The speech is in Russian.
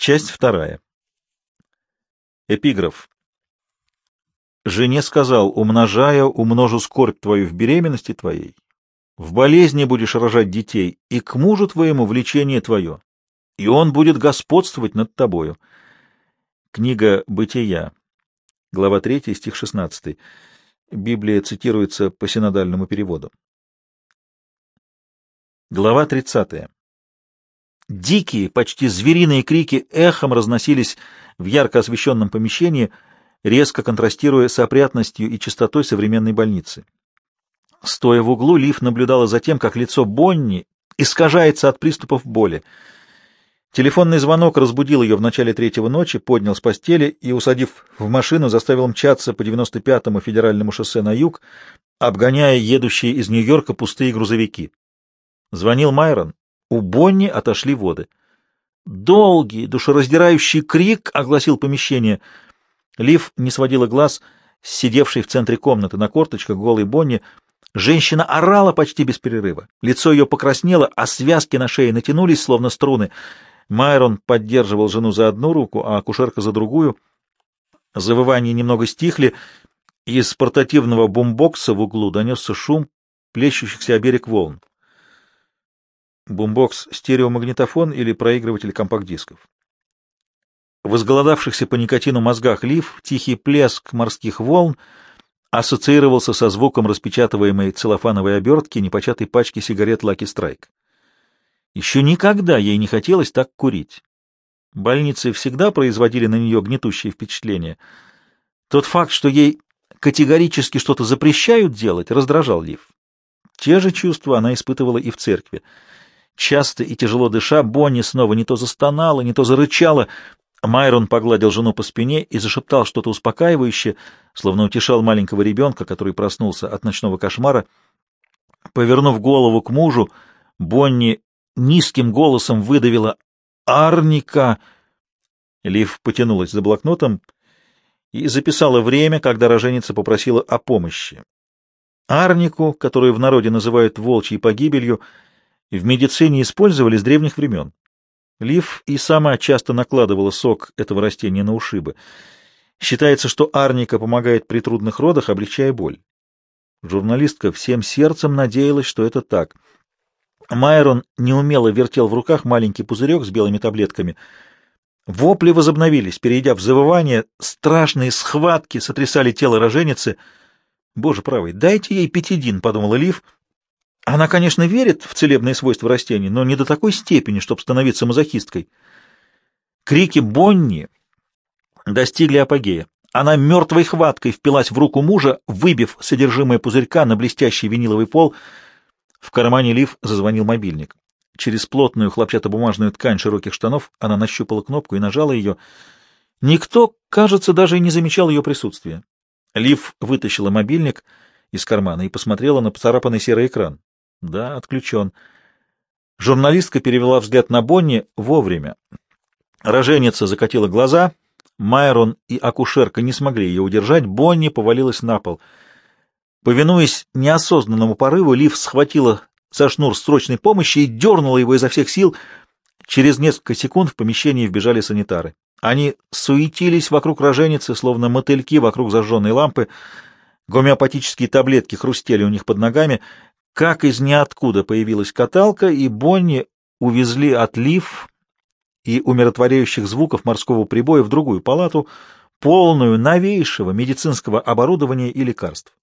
Часть вторая. Эпиграф. Жене сказал, умножая, умножу скорбь твою в беременности твоей, в болезни будешь рожать детей, и к мужу твоему влечение твое, и он будет господствовать над тобою. Книга «Бытия», глава 3, стих 16. Библия цитируется по синодальному переводу. Глава 30. Дикие, почти звериные крики эхом разносились в ярко освещенном помещении, резко контрастируя с опрятностью и чистотой современной больницы. Стоя в углу, Лив наблюдала за тем, как лицо Бонни искажается от приступов боли. Телефонный звонок разбудил ее в начале третьего ночи, поднял с постели и, усадив в машину, заставил мчаться по 95-му федеральному шоссе на юг, обгоняя едущие из Нью-Йорка пустые грузовики. Звонил Майрон. У Бонни отошли воды. Долгий, душераздирающий крик огласил помещение. Лив не сводила глаз, сидевший в центре комнаты на корточках голой Бонни. Женщина орала почти без перерыва. Лицо ее покраснело, а связки на шее натянулись, словно струны. Майрон поддерживал жену за одну руку, а акушерка за другую. Завывания немного стихли, из портативного бумбокса в углу донесся шум плещущихся о берег волн. Бумбокс — стереомагнитофон или проигрыватель компакт-дисков. В изголодавшихся по никотину мозгах лиф тихий плеск морских волн ассоциировался со звуком распечатываемой целлофановой обертки непочатой пачки сигарет Lucky Strike. Еще никогда ей не хотелось так курить. Больницы всегда производили на нее гнетущее впечатление. Тот факт, что ей категорически что-то запрещают делать, раздражал Лив. Те же чувства она испытывала и в церкви. Часто и тяжело дыша, Бонни снова не то застонала, не то зарычала. Майрон погладил жену по спине и зашептал что-то успокаивающее, словно утешал маленького ребенка, который проснулся от ночного кошмара. Повернув голову к мужу, Бонни низким голосом выдавила «Арника!». Лив потянулась за блокнотом и записала время, когда роженица попросила о помощи. Арнику, которую в народе называют волчьей погибелью, в медицине использовали с древних времен. Лив и сама часто накладывала сок этого растения на ушибы. Считается, что арника помогает при трудных родах, облегчая боль. Журналистка всем сердцем надеялась, что это так — Майрон неумело вертел в руках маленький пузырек с белыми таблетками. Вопли возобновились, перейдя в завывание, страшные схватки сотрясали тело роженицы. «Боже правый, дайте ей пятидин», — подумала Лив. Она, конечно, верит в целебные свойства растений, но не до такой степени, чтобы становиться мазохисткой. Крики Бонни достигли апогея. Она мертвой хваткой впилась в руку мужа, выбив содержимое пузырька на блестящий виниловый пол — в кармане Лив зазвонил мобильник. Через плотную хлопчатобумажную ткань широких штанов она нащупала кнопку и нажала ее. Никто, кажется, даже и не замечал ее присутствия. Лив вытащила мобильник из кармана и посмотрела на поцарапанный серый экран. Да, отключен. Журналистка перевела взгляд на Бонни вовремя. Роженица закатила глаза. Майрон и акушерка не смогли ее удержать. Бонни повалилась на пол — Повинуясь неосознанному порыву, Лив схватила за шнур срочной помощи и дернула его изо всех сил. Через несколько секунд в помещение вбежали санитары. Они суетились вокруг роженицы, словно мотыльки вокруг зажженной лампы. Гомеопатические таблетки хрустели у них под ногами. Как из ниоткуда появилась каталка, и Бонни увезли от Лив и умиротворяющих звуков морского прибоя в другую палату, полную новейшего медицинского оборудования и лекарств.